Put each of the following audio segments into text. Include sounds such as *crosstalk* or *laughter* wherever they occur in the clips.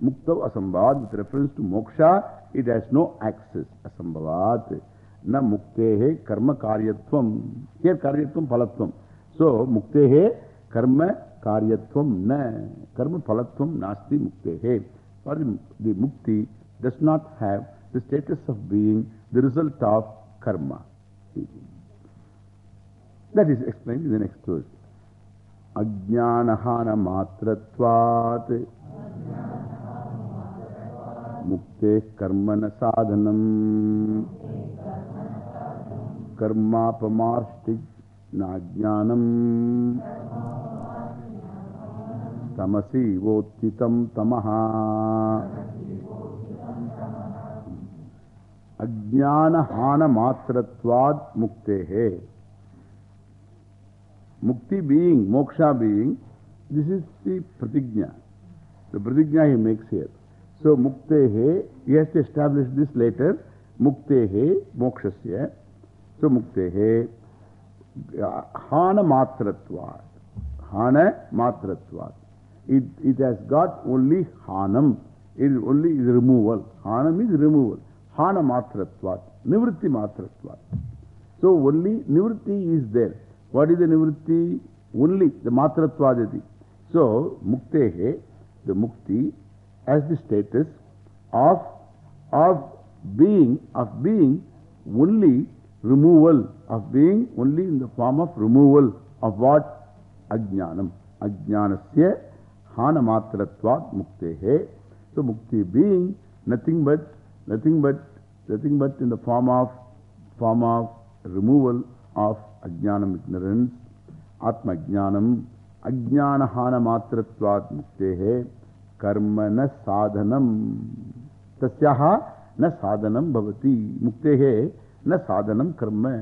Mukta Asambhavat with reference to moksha, it has no access. Asambhavat. Na muktehe karma karyatvam. Here karyatvam palatvam. So muktehe karma karyatvam na. Karma palatvam nasti muktehe. For the, the mukti does not have the status of being the result of karma. That is explained in the next verse. Ajnanahana matratvat tamasi vottitam tamaha Ajnanahana matratvat muktehe Mukti being, moksha being, this is the pratigna. The pratigna he makes here. So, muktehe, he has to establish this later. Muktehe, mokshasya. So, muktehe, hana matratvat. Hana matratvat. It, it has got only hanam. It is only is removal. Hanam is removal. Hana matratvat. Nivritti matratvat. So, only nivritti is there. What is the nivritti? Only the matratvadati. So, muktehe, the mukti, has the status of, of being, of being only removal, of being only in the form of removal of what? Ajnanam. Ajnanasya hana matratvat muktehe. So, mukti being nothing but, nothing but, nothing but in the form of, form of removal of Ajnanam ignorance, Atma Jnanam, Ajnanahana matratvat muktehe, karma na sadhanam. Tasyaha na sadhanam bhavati. Muktehe na sadhanam karma.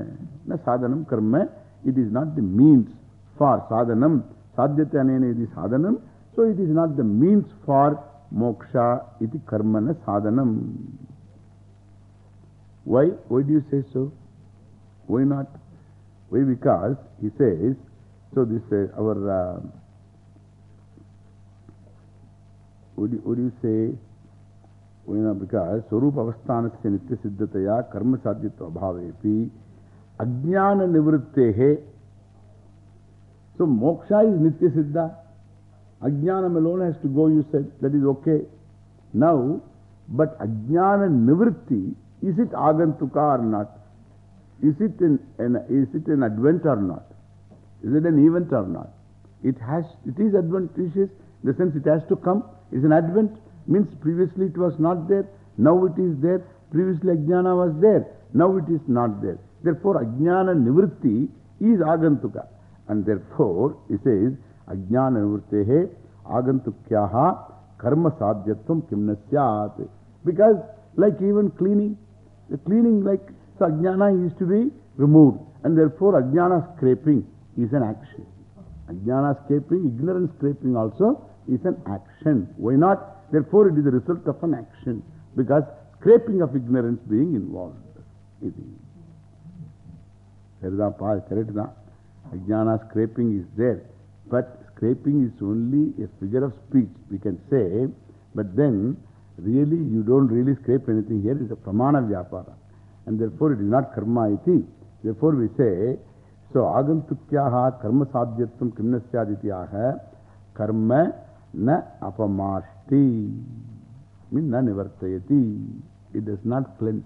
Na sadhanam karma. It is not the means for sadhanam. Sadhyate anena is sadhanam. So it is not the means for moksha iti karma na sadhanam. Why? Why do you say so? Why not? Why? Because he says, so this uh, our, uh, do, what you say? Why not? Because Swarupa Avasthanasya Nitya Siddhataya Karma Sadhyatva Bhavepi Ajnana Nivrittehe So moksha is Nitya Siddha. Ajnanam alone has to go, you said. That is okay. Now, but Ajnana Nivritti, is it Agantuka or not? Is it, an, an, is it an advent or not? Is it an event or not? It has, it is adventitious, in the sense it has to come. Is an advent, means previously it was not there, now it is there. Previously Ajnana was there, now it is not there. Therefore, Ajnana Nivritti is Agantuka. And therefore, he says, Ajnana Nivrittehe Agantukyaha Karma Sadhyatvam Kimnasyat. Because, like even cleaning, the cleaning like so Ajnana is to be removed. And therefore Ajnana scraping is an action. Ajnana scraping, ignorance scraping also is an action. Why not? Therefore it is the result of an action. Because scraping of ignorance being involved. Correct na? Ajnana scraping is there. But scraping is only a figure of speech, we can say. But then, really, you don't really scrape anything here. It's a pramana vyapara. And therefore, it is not karma iti. Therefore, we say, so agantukyaha karma sadhyatvam kimnasyadityaha karma na apamashti. Means na nivartayati. It does not cleanse.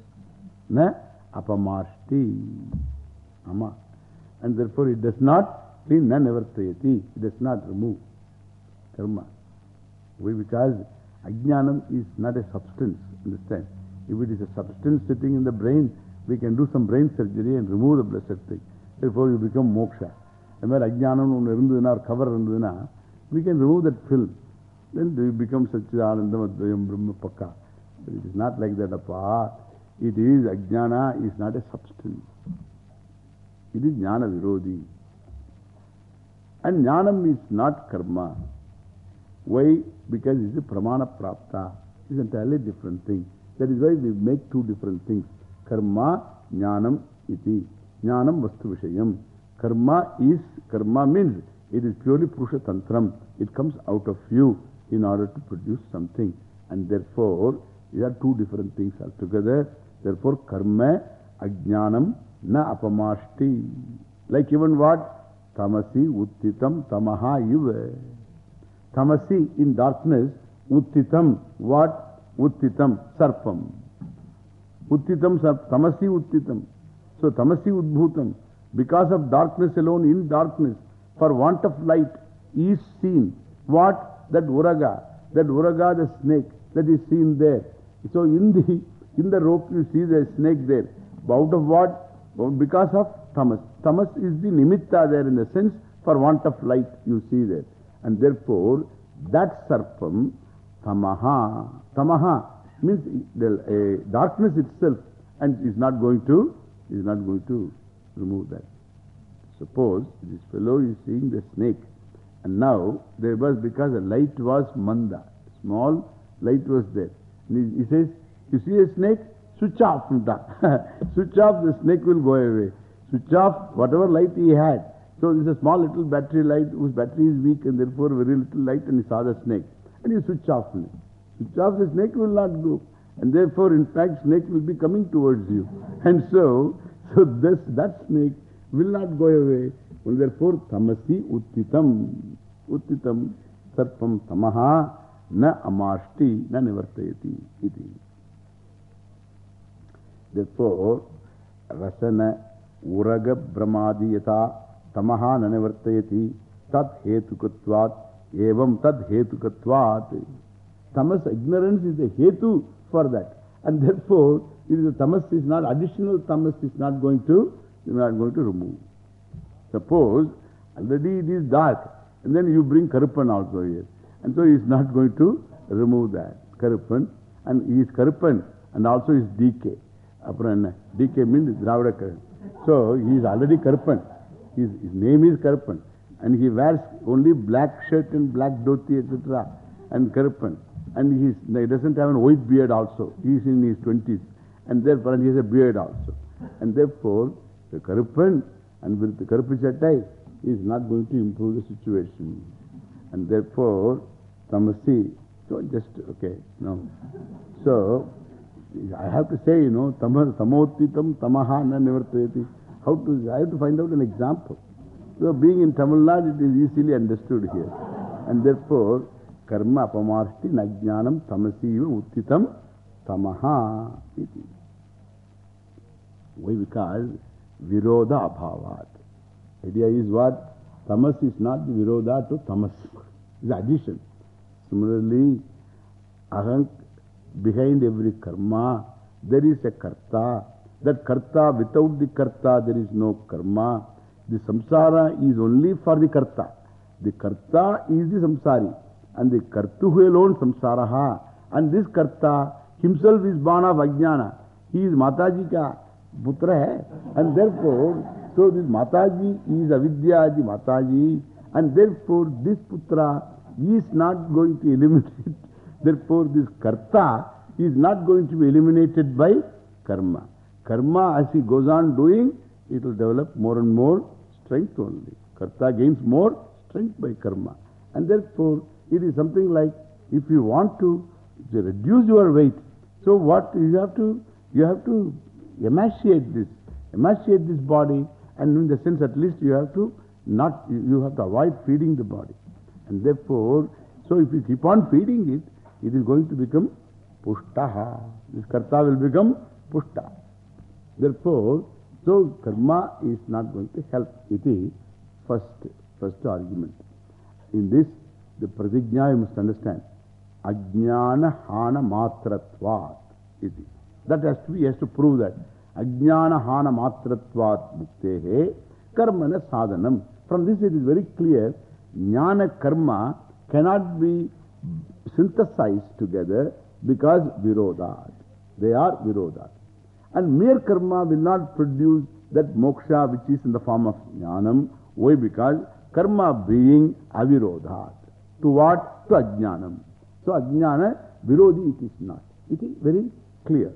Na apamashti. Ama. And therefore, it does not mean na nivartayati. It does not remove karma. Why? Because ajnanam is not a substance. Understand? If it is a substance sitting in the brain, we can do some brain surgery and remove the blessed thing. Therefore, you become moksha. And when ajnanam or cover we can remove that film. Then you become Satchidanandam Advayam Brahma Pakka. But it is not like that, Appa. It is ajnana is not a substance. It is jnana virodhi. And jnanam is not karma. Why? Because it is pramana prapta. It is entirely different thing. That is why we make two different things. Karma, jnanam, iti. Jnanam vastu vishayam. Karma is, karma means it is purely Purusha Tantram. It comes out of you in order to produce something. And therefore, these are two different things altogether. Therefore, karma, ajnanam, na apamashti. Like even what? Tamasi, uttitam, tamaha, iva. Tamasi in darkness, uttitam, what? Uttitam, sarpam. Uttitam, sarp, tamasi, uttitam. So, tamasi, udbhutam. Because of darkness alone, in darkness, for want of light, is seen. What? That uraga. That uraga, the snake, that is seen there. So, in the, in the rope, you see the snake there. Out of what? Because of tamas. Tamas is the nimitta there in the sense, for want of light, you see there. And therefore, that sarpam, tamaha, tamaha means the darkness itself and is not going to, is not going to remove that. Suppose this fellow is seeing the snake and now there was because the light was manda, small light was there. And he, he says, you see a snake? Switch off that. *laughs* Switch off, the snake will go away. Switch off whatever light he had. So this is a small little battery light whose battery is weak and therefore very little light and he saw the snake. And you switch off it. Switch off the snake will not go. And therefore in fact snake will be coming towards you. And so, *laughs* so this, that snake will not go away. And therefore tamasi uttitam, uttitam sarpam tamaha na amashti na nivartayati iti. Therefore, rasana uraga brahmadiyata tamaha nanivartayati tat hetukatvat evam tad hetukatvat. Tamas, ignorance is a hetu for that. And therefore, it is a tamas is not, additional tamas is not going to, not going to remove. Suppose already it is dark and then you bring Karupan also here. And so he is not going to remove that. Karupan. And he is Karupan and also is DK. DK means Dravida Karupan. So he is already Karupan. His, his name is Karupan. And he wears only black shirt and black dhoti, etc. And Karupan. And he, doesn't have a white beard also. He is in his 20s. And therefore he has a beard also. And therefore, the Karupan and with the Karupu Chattai is not going to improve the situation. And therefore, Tamasi, so just, okay, no. So, I have to say, you know, Tamotitam Tamaha na nivartayati. How to, I have to find out an example. So, being in Tamil Nadu, it is easily understood here. And therefore, Karma apamarshti najnanam tamasiva uttitam tamaha. Why? Because viroda abhavat. Idea is what? Tamas is not the viroda to tamas. It's addition. Similarly, aham, behind every karma, there is a karta. That karta, without the karta, there is no karma. The samsara is only for the karta. The karta is the samsari. And the kartuhu alone samsaraha. And this karta himself is born of ajnana. He is Mataji ka putra. And therefore, so this Mataji is avidyaji Mataji. And therefore, this putra is not going to eliminate. *laughs* Therefore, this karta is not going to be eliminated by karma. Karma, as he goes on doing, it will develop more and more strength only. Karta gains more strength by karma. And therefore, it is something like if you want to reduce your weight, so what you have to, you have to emaciate this, emaciate this body, and in the sense at least you have to not, you have to avoid feeding the body. And therefore, so if you keep on feeding it, it is going to become pushtaha. This karta will become pushta. Therefore, so karma is not going to help. It is first, first argument. In this, the pratigna you must understand. Ajnana hana matratvat. Iti. That has to be, has to prove that. Ajnana hana matratvat muktehe karmana sadhanam. From this it is very clear, jnana karma cannot be synthesized together because virodat. They are virodat. And mere karma will not produce that moksha which is in the form of jnanam. Why? Because karma being avirodhat. To what? To ajnanam. So ajnana virodi it is not. It is very clear.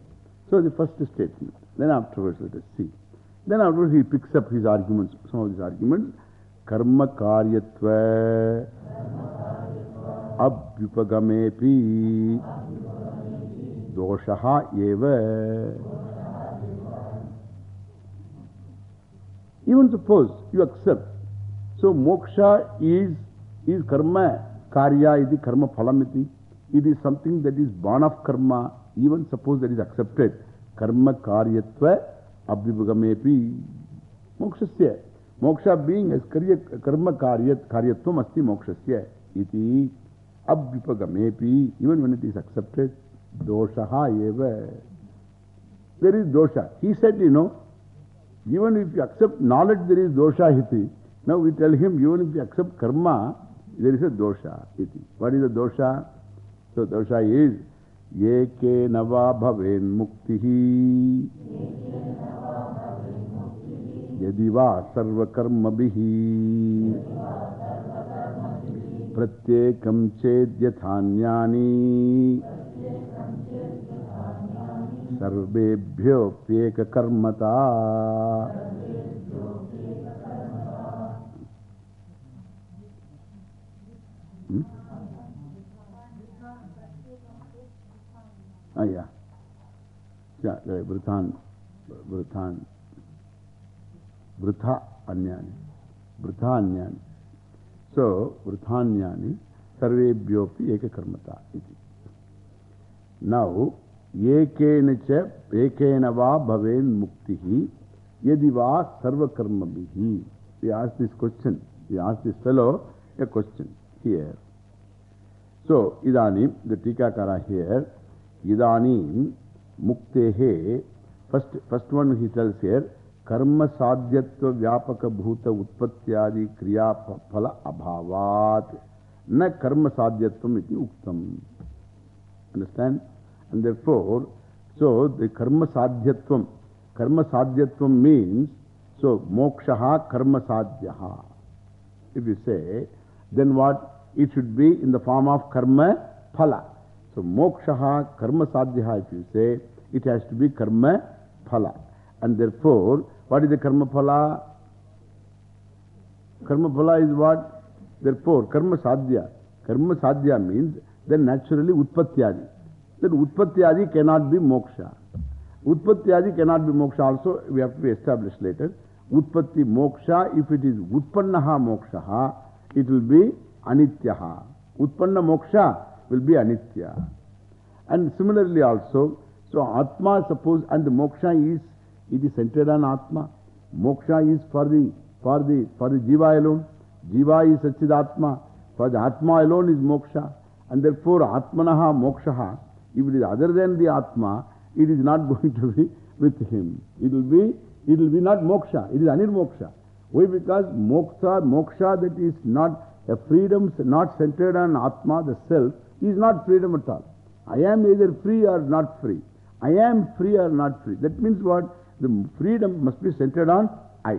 So the first statement. Then afterwards let us see. Then afterwards he picks up his arguments, some of his arguments. Karma karyatva abhyupagamepi doshaha eva. Even suppose you accept. So moksha is, is karma, karya is the karma phalamiti. It is something that is born of karma. Even suppose that is accepted. Karma karyatva abhyupagamepi. Mokshasya. Moksha being as karma karyat, karyatvam asti mokshasya. Iti abhyupagamepi. Even when it is accepted, doshaha eva. There is dosha. He said, you know, even if you accept knowledge, there is dosha hiti. Now we tell him, even if you accept karma, there is a dosha iti. What is the dosha? So dosha is, Yeke nava bhaven muktihi. यदिवा सर्वकर्मभिः प्रत्येकं चेद्यथान्यानि सर्वेभ्योऽप्येककर्मता Hmm? Ah, yeah. Yeah, the Vrithan, Vrithan. Vritha anyani. Vritha anyani. So, Vrithanyani sarvebhyopi eka karmata iti. Now, ekena cha ekena va bhaven muktihi yadi va sarva karma bihi. We ask this question. We ask this fellow a question here. So, idanim, the tikakara here, idanim first, first one he tells here, उक्तम understand and therefore so the karma sadhyatvam karma sadhyatvam means so mokshaha karma sadhyaha if you say then what it should be in the form of karma phala so mokshaha karma sadhyaha if you say it has to be karma phala and therefore What is the karma phala? Karma phala is what? Therefore, karma sadhya. Karma sadhya means then naturally utpatyadi. Then utpatyadi cannot be moksha. Utpatyadi cannot be moksha also, we have to be established later. Utpatti moksha, if it is utpannaha mokshaha, it will be anityaha. Utpanna moksha will be anitya. And similarly also, so Atma suppose, and moksha is It is centered on Atma. Moksha is for the, for the, for the Jiva alone. Jiva is Satchidatma. For the Atma alone is Moksha. And therefore, Atmanaha Mokshaha, if it is other than the Atma, it is not *laughs* going to be with him. It will be, it will be not Moksha. It is Anirmoksha. Why? Because Moksha, Moksha that is not a freedom, not centered on Atma, the self, is not freedom at all. I am either free or not free. I am free or not free. That means what? the freedom must be centered on I.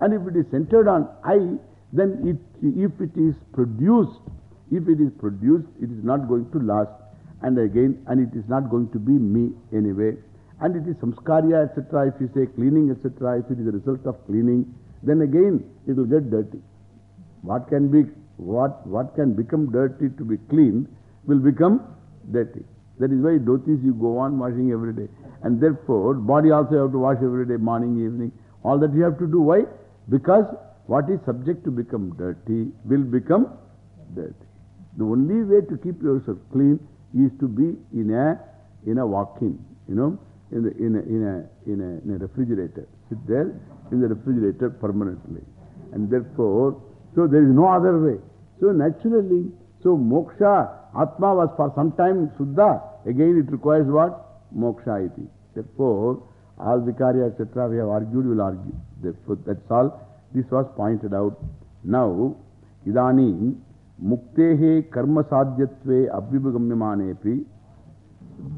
And if it is centered on I, then it, if it is produced, if it is produced, it is not going to last. And again, and it is not going to be me anyway. And it is samskarya, etc. If you say cleaning, etc., if it is a result of cleaning, then again it will get dirty. What can be, what, what can become dirty to be cleaned will become dirty. That is why dhotis you go on washing every day. And therefore, body also you have to wash every day, morning, evening. All that you have to do. Why? Because what is subject to become dirty will become dirty. The only way to keep yourself clean is to be in a, in a walk-in, you know, in, the, in, a, in, a, in, a, in a refrigerator. Sit there in the refrigerator permanently. And therefore, so there is no other way. So naturally, so moksha, Atma was for some time Suddha. Again it requires what? moksha iti. Therefore, all vikarya, etc., we have argued, we will argue. Therefore, that's all. This was pointed out. Now, idani muktehe karma sadhyatve abhibugamyamanepi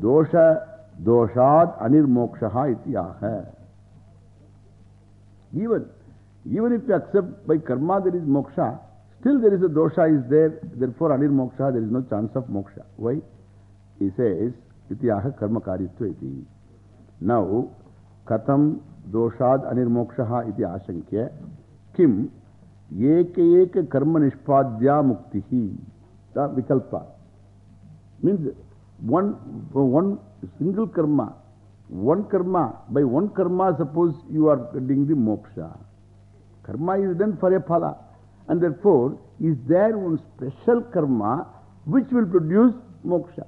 dosha doshad anirmokshaha iti aha. Even, even if you accept by karma there is moksha, still there is a dosha is there, therefore anirmoksha, there is no chance of moksha. Why? He says, Ityaha karma karitva iti. Now, katam doshad anirmokshaha iti ashankya kim eka eka karma nishpadya muktihi. the vikalpa. Means one, one single karma, one karma, by one karma, suppose you are getting the moksha. Karma is done for a phala. And therefore, is there one special karma which will produce moksha?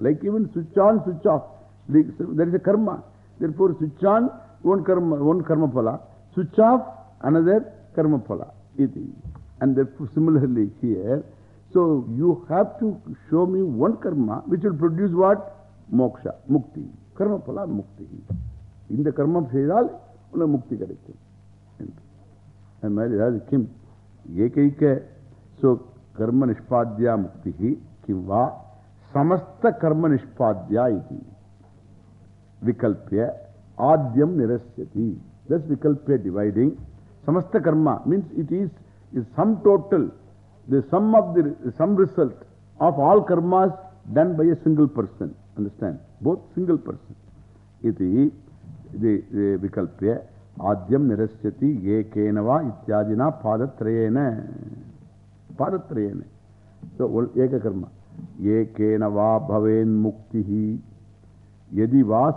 Like even switch on, switch off. There is a karma. Therefore, switch on, one karma, one karma phala. Switch off, another karma phala. Iti. And therefore, similarly here, so you have to show me one karma which will produce what? Moksha, mukti. Karma phala, mukti. In the karma செய்தால் உனக்கு mukti கிடைக்கும். அது மாதிரி அதாவது கிம் Ekaika. So, karma nishpadya muktihi kimva samasta karma nishpadya iti. Vikalpya adyam nirasyati. That's Vikalpya dividing. Samasta karma means it is, is sum total, the sum of the sum result of all karmas done by a single person. Understand? Both single person. Iti, the, the Vikalpya.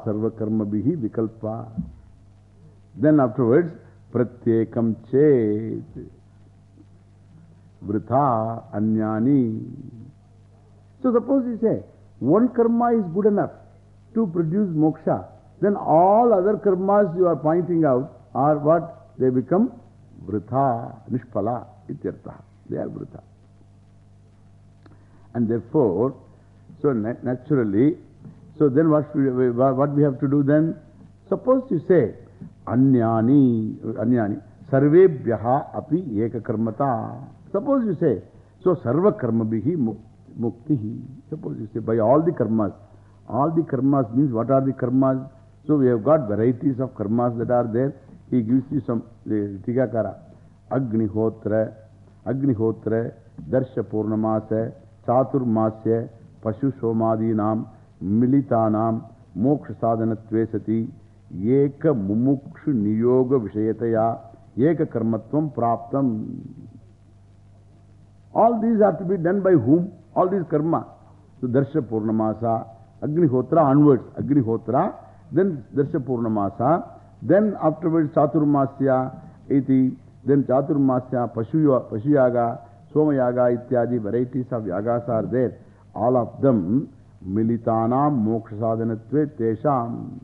Sarva karma bihi vikalpa. Then afterwards, pratyekam chet vritha anyani. So suppose you say, one karma is good enough to produce moksha, then all other karmas you are pointing out are what? They become vritha, nishpala, ityartha. They are vritha. And therefore, so naturally, so then what we, what we have to do then? Suppose you say, anyani, anyani, sarvebhyaha api eka karmata. Suppose you say, so sarva karma bihi muktihi. Suppose you say, by all the karmas. All the karmas means what are the karmas? So we have got varieties of karmas that are there. He gives you some the Tigakara. Agnihotra, Agnihotra, Darsha Purnamasa, Chaturmasya, Pashu Somadinam, Militanam, Moksha Sadhanatve Sati, Eka Mumukshu Niyoga Vishayataya, Eka Karmatvam Praptam. All these are to be done by whom? All these karma. So Darsha Purnamasa, Agnihotra onwards, Agnihotra, then Darsha Purnamasa, then afterwards Chaturmasya, iti, then Chaturmasya, Pashuya, Pashuyaga, Somayaga, ityadi, varieties of yagas are there. All of them, Militanam, Moksha Sadhanatve, Tesham.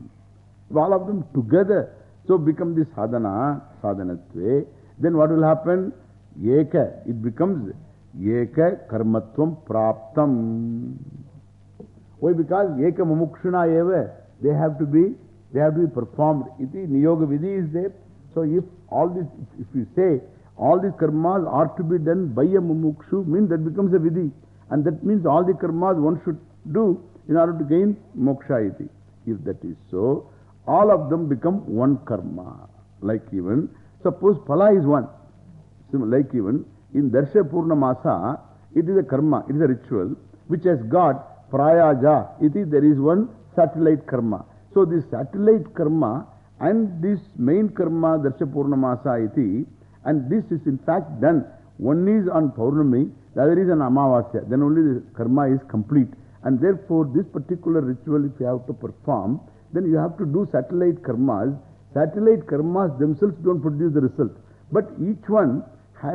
All of them together. So become this sadhana, sadhanatve. Then what will happen? Eka, it becomes Eka karmatvam praptam. Why? Because Eka mumukshuna eva, they have to be, they have to be performed. Iti niyoga vidhi is there. So if all this, if you say all these karmas are to be done by a mumukshu, means that becomes a vidhi. And that means all the karmas one should do in order to gain moksha iti. If that is so, all of them become one karma. Like even, suppose phala is one. Like even in Darsha Purnamasa, it is a karma, it is a ritual which has got prayaja. Iti, there is one satellite karma. So this satellite karma and this main karma Darsha Purnamasa iti, and this is in fact done. One is on Paurnami, the other is on Amavasya. Then only the karma is complete. And therefore, this particular ritual, if you have to perform, then you have to do satellite karmas. Satellite karmas themselves don't produce the result. But each one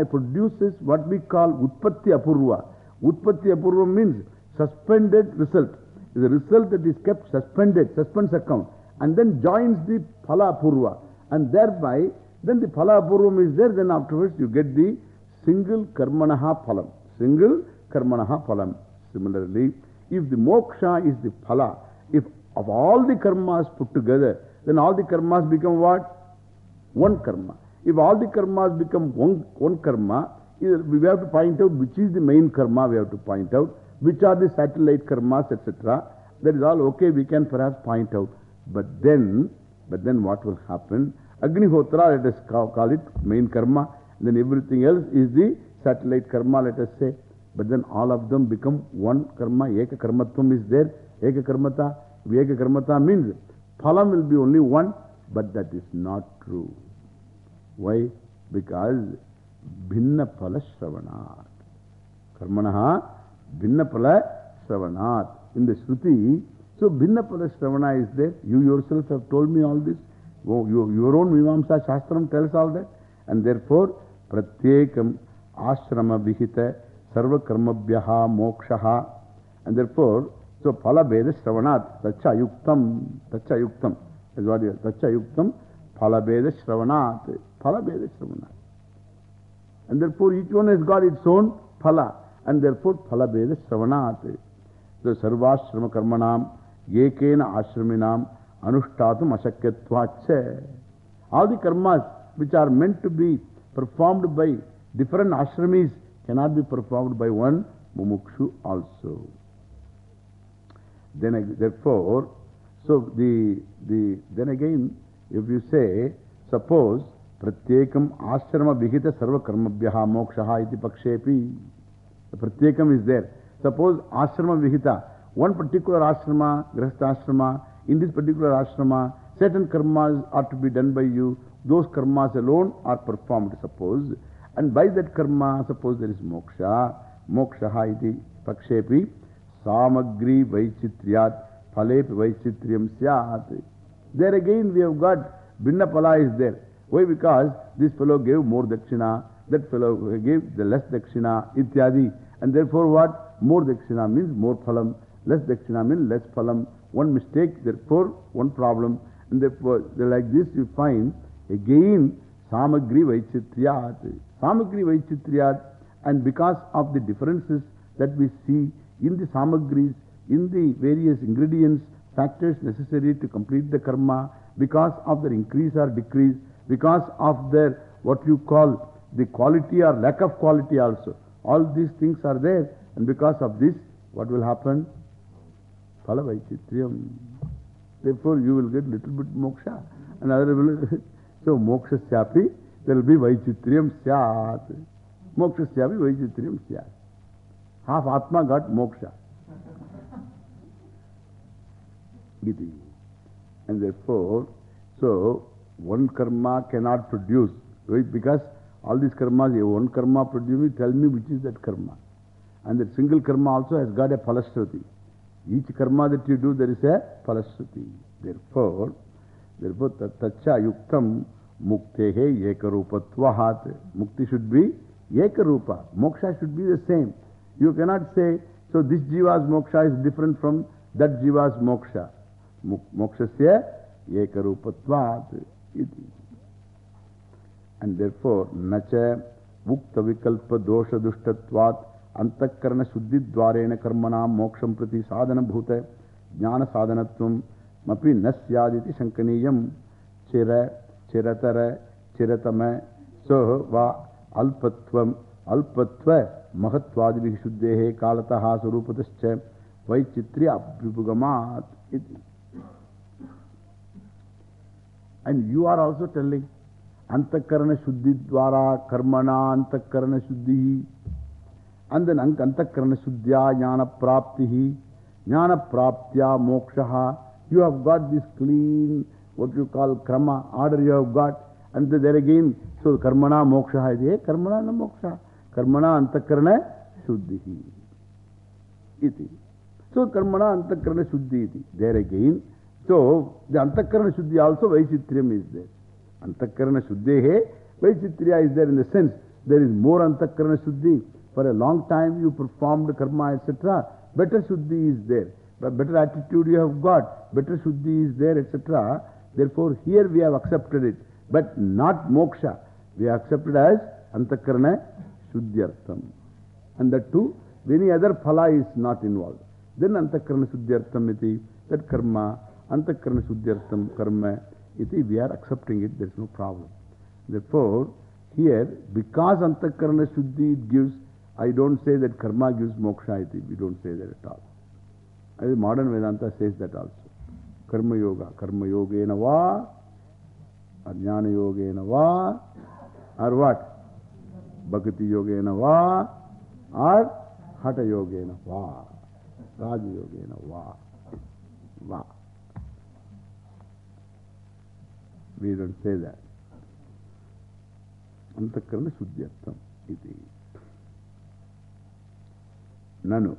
produces what we call Utpatti Apurva. Utpatti Apurva means suspended result. The result that is kept suspended, suspense account, and then joins the Phala Apurva. And thereby, then the Phala Apurvam is there, then afterwards you get the single Karmanaha Phalam. Single Karmanaha Phalam. Similarly, if the moksha is the Phala, if of all the karmas put together, then all the karmas become what? One karma. If all the karmas become one, one karma, we have to point out which is the main karma we have to point out, which are the satellite karmas, etc. That is all okay, we can perhaps point out. But then, but then what will happen? Agnihotra, let us call, it main karma. Then everything else is the satellite karma, let us say. But then all of them become one karma. Eka karmatvam is there. Eka karmata. Eka karmata means phalam will be only one, but that is not true. Why? Because bhinna phala shravanat. Karmanaha Bhinnapala Shravanat. In the Shruti, so Bhinnapala Shravana is there. You yourself have told me all this. Oh, your, your own Mimamsa Shastram tells all that. And therefore, Pratyekam Ashrama Vihita Sarva Karmabhyaha Mokshaha. And therefore, so Phala Beda Shravanat, Tacha Yuktam, Tacha Yuktam. Is what you Tacha Yuktam, Phala Beda Shravanat. Phala Beda Shravanat. And therefore, each one has got its own Phala. And therefore, Phala Beda Shravanat. So, Sarvashrama Karmanam, Yekena Ashraminam, Anushtatum Ashakyatvacha. All the karmas which are meant to be performed by different ashramis cannot be performed by one mumukshu also. Then, therefore, so the, the, then again, if you say, suppose, Pratyekam. The Pratyekam is there. Suppose ashrama vihita, one particular ashrama, grahastha ashrama, in this particular ashrama, certain karmas are to be done by you. Those karmas alone are performed, suppose. And by that karma, suppose there is moksha, mokshaha iti pakshepi, samagri vaichitriyat, phalepi vaichitriyam syat. There again we have got Binnapala is there. Why? Because this fellow gave more dakshina, that fellow gave the less dakshina, ityadi. And therefore what? More dakshina means more phalam, less dakshina means less phalam. One mistake, therefore one problem. And therefore, like this you find again samagri vaichitriyat. Samagri vaichitriyat. And because of the differences that we see in the samagris, in the various ingredients, factors necessary to complete the karma, because of their increase or decrease, because of their what you call the quality or lack of quality also. All these things are there. And because of this, what will happen? Phala Vaichitriyam. Therefore, you will get little bit moksha. And other will. *laughs* so, moksha syapi, there will be Vaichitriyam syat. Moksha syapi, Vaichitriyam syat. Half Atma got moksha. *laughs* Giti. And therefore, so one karma cannot produce. Because all these karmas, one karma produce, tell me which is that karma. And that single karma also has got a phalashruti. Each karma that you do, there is a phalashruti. Therefore, therefore, tacha yuktam muktehe ekarupatvahat. Mukti should be ekarupa. Moksha should be the same. You cannot say, so this jiva's moksha is different from that jiva's moksha. Mokshasya ekarupatvat iti. And therefore, nacha mukta vikalpa dosha dushtatvat antakarana shuddhi dvarena karmana moksham prati sadhana bhuta jnana sadhanatvam mapi nasyaditi shankaniyam chira chiratara chiratama so va alpatvam alpatva mahatvadibhi shuddhehe kalataha surupatascha vaichitri abhibugamat iti. And you are also telling अंतकरण शुद्धि द्वारा कर्मणा अंतकरण शुद्धि अंत अंक अंतकरण शुद्धिया ज्ञान प्राप्ति ही। ज्ञान प्राप्तिया मोक्ष। You have got this clean what you call क्रम ऑर्डर यू हैव गॉट अंत देर अगेन सो कर्मणा मोक्ष कर्मणा न मोक्ष कर्मणा अंतकरण शुद्धि इति सो कर्मणा अंतकरण शुद्धि इति देर अगेन सो द अंतकरण शुद्धि also वैचित्र्यम is there Antakarana Shuddhehe, Vaichitriya is there in the sense there is more Antakarana Shuddhi. For a long time you performed karma, etc. Better Shuddhi is there. But better attitude you have got. Better Shuddhi is there, etc. Therefore, here we have accepted it. But not moksha. We have accepted as Antakarana Shuddhyartham. And that too, any other phala is not involved. Then Antakarana Shuddhyartham iti, that karma. Antakarana Shuddhyartham karma iti, we are accepting it, there is no problem. Therefore, here, because Antakarana Shuddhi it gives, I don't say that karma gives moksha iti, we don't say that at all. Modern Vedanta says that also. Karma yoga, karma yogena va, ajnana yogena va, or what? Bhakti yogena va, or hatha yogena va, raja yogena va, va. Nanu.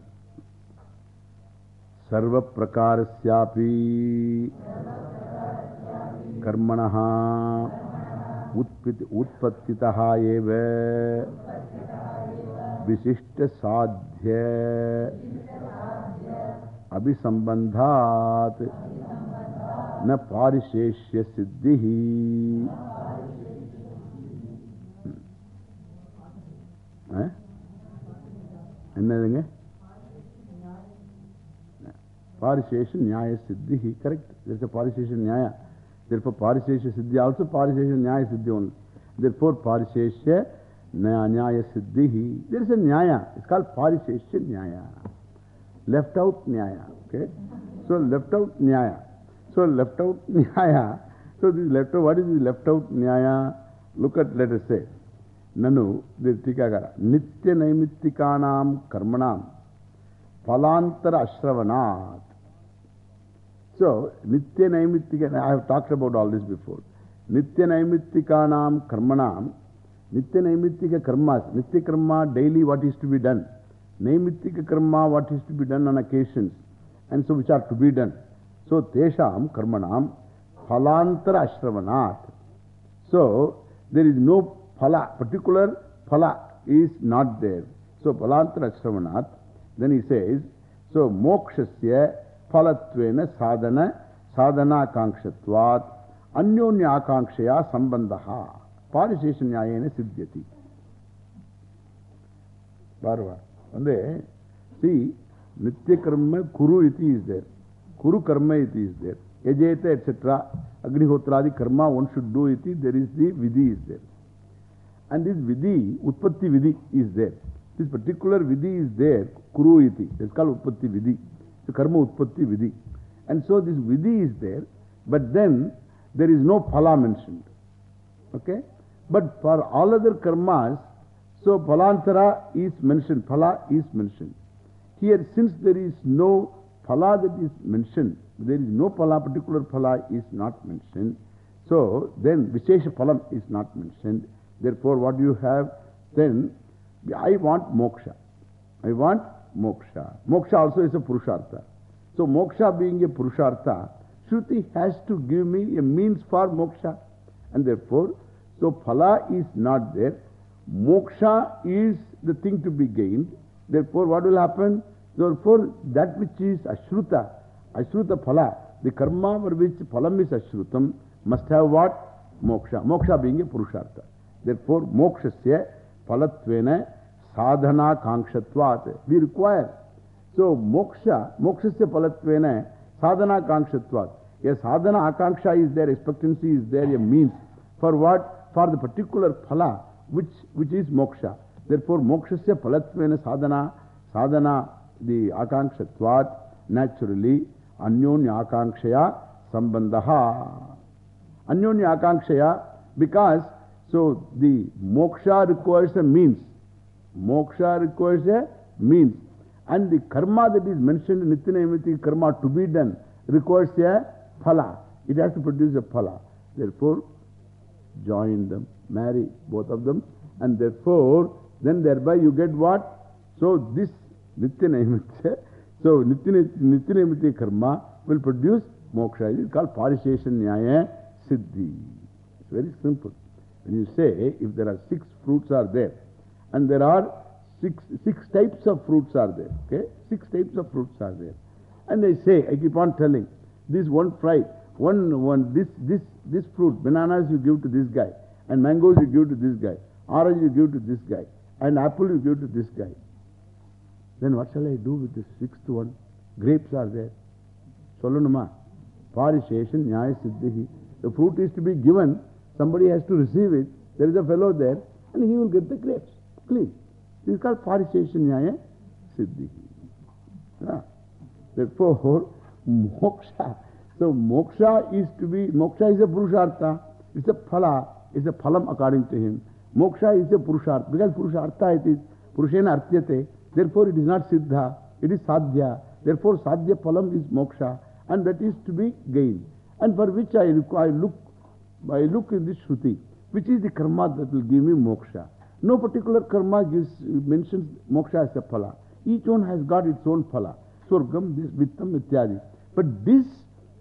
Sarva prakarasyapi karmanaha utpattitaha eva visishta sadhya abhisambandhat na parisheshya siddhihi. என்னதுங்க Parishesha Nyaya Siddhi. Correct. There's a Parishesha Nyaya. Therefore, Parishesha Siddhi also Parishesha Nyaya Siddhi only. Therefore, Parishesha Nyaya Siddhi. There is a Nyaya. It's called Parishesha Nyaya. Left out Nyaya. Okay. So, left out Nyaya. So, left out Nyaya. So, this left out, what is this left out Nyaya? Look at, let us say, Nanu, the Tikagara, Nitya Naimittikanam Karmanam Palantara Ashravanat. So, Nitya Naimittika, I have talked about all this before. Nitya Naimittikanam Karmanam, Nitya Naimittika Karmas, Nitya Karma, daily what is to be done. Naimittika Karma, what is to be done on occasions. And so, which are to be done. So, Tesham Karmanam, Phalantara Ashravanat. So, there is no phala, particular phala is not there. So, Phalantara Ashravanat, then he says, so, Mokshasya Phalatvena sadhana sadhana kangshatvat anyonya akankshaya sambandaha parishesha nyayena siddhyati. Barva. And see, Nitya karma kuru iti is there. Kuru karma iti is there. Ejeta etc. Agnihotradi karma one should do iti. There is the vidhi is there. And this vidhi, utpatti vidhi is there. This particular vidhi is there. Kuru iti. It's called utpatti vidhi. So karma utpatti vidhi. And so this vidhi is there, but then there is no phala mentioned. Okay? But for all other karmas, so phalantara is mentioned, phala is mentioned. Here, since there is no phala that is mentioned, there is no phala, particular phala is not mentioned. So then Vishesha phalam is not mentioned. Therefore, what do you have? Then I want moksha. I want moksha. Moksha also is a purushartha. So moksha being a purushartha, Shruti has to give me a means for moksha. And therefore, so phala is not there. Moksha is the thing to be gained. Therefore, what will happen? Therefore, that which is Ashruta, Ashruta phala, the karma for which phalam is Ashrutam, must have what? Moksha. Moksha being a purushartha. Therefore, mokshasya phalatvena sadhana kangshatvat. We require. So, moksha, mokshasya palatvena sadhana kangshatvat. A sadhana akanksha is there, expectancy is there, a means. For what? For the particular phala, which, which is moksha. Therefore, mokshasya palatvena sadhana, sadhana, the akankshatvat, naturally, anyonya akankshaya sambandaha. Anyonya akankshaya, because, so the moksha requires a means. Moksha requires a means. And the karma that is mentioned Nityanayamiti karma to be done requires a phala. It has to produce a phala. Therefore, join them, marry both of them, and therefore, then thereby you get what? So, this Nityanayamiti, so Nityanayamiti karma will produce moksha. It is called Parishesha Nyaya Siddhi. It's very simple. When you say, if there are six fruits are there, and there are six, six types of fruits are there. Okay? Six types of fruits are there. And I say, I keep on telling, this one fry, one, one, this, this, this fruit, bananas you give to this guy, and mangoes you give to this guy, orange you give to this guy, and apple you give to this guy. Then what shall I do with the sixth one? Grapes are there. Solunuma. Parisheshan Nyaya Siddhi. The fruit is to be given, somebody has to receive it. There is a fellow there, and he will get the grapes. Clean. This is called Parishesha Nyaya Siddhihi.、Yeah. Therefore, moksha. So, moksha is to be, moksha is a purushartha. It's a phala. It's a phalam according to him. Moksha is a purushartha. Because purushartha it is, purushena artyate. Therefore, it is not siddha. It is sadhya. Therefore, sadhya phalam is moksha. And that is to be gained. And for which I, I look, I look in this Shruti, which is the karma that will give me moksha. No particular karma gives, mentions moksha as a phala. Each one has got its own phala. Surgam, this, vittam, ityadi. But this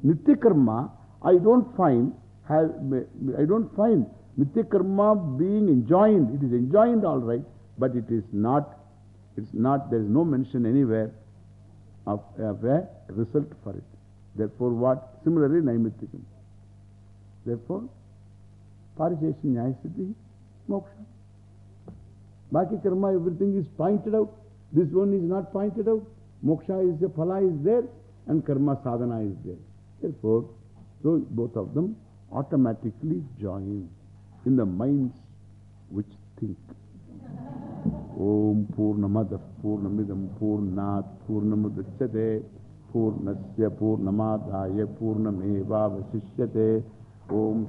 nitya karma, I don't find, have, I don't find nitya karma being enjoined. It is enjoined all right, but it is not, it's not, there is no mention anywhere of, of a result for it. Therefore, what? Similarly, Naimittikam. Therefore, Parishesha Nyayasiddhi, moksha. Baki karma, everything is pointed out. This one is not pointed out. Moksha is the phala is there and karma sadhana is there. Therefore, so both of them automatically join in the minds which think. Om Purnamada Purnamidam Purnat Purnamudachyate Purnasya Purnamadaya Purnameva Vasishyate Om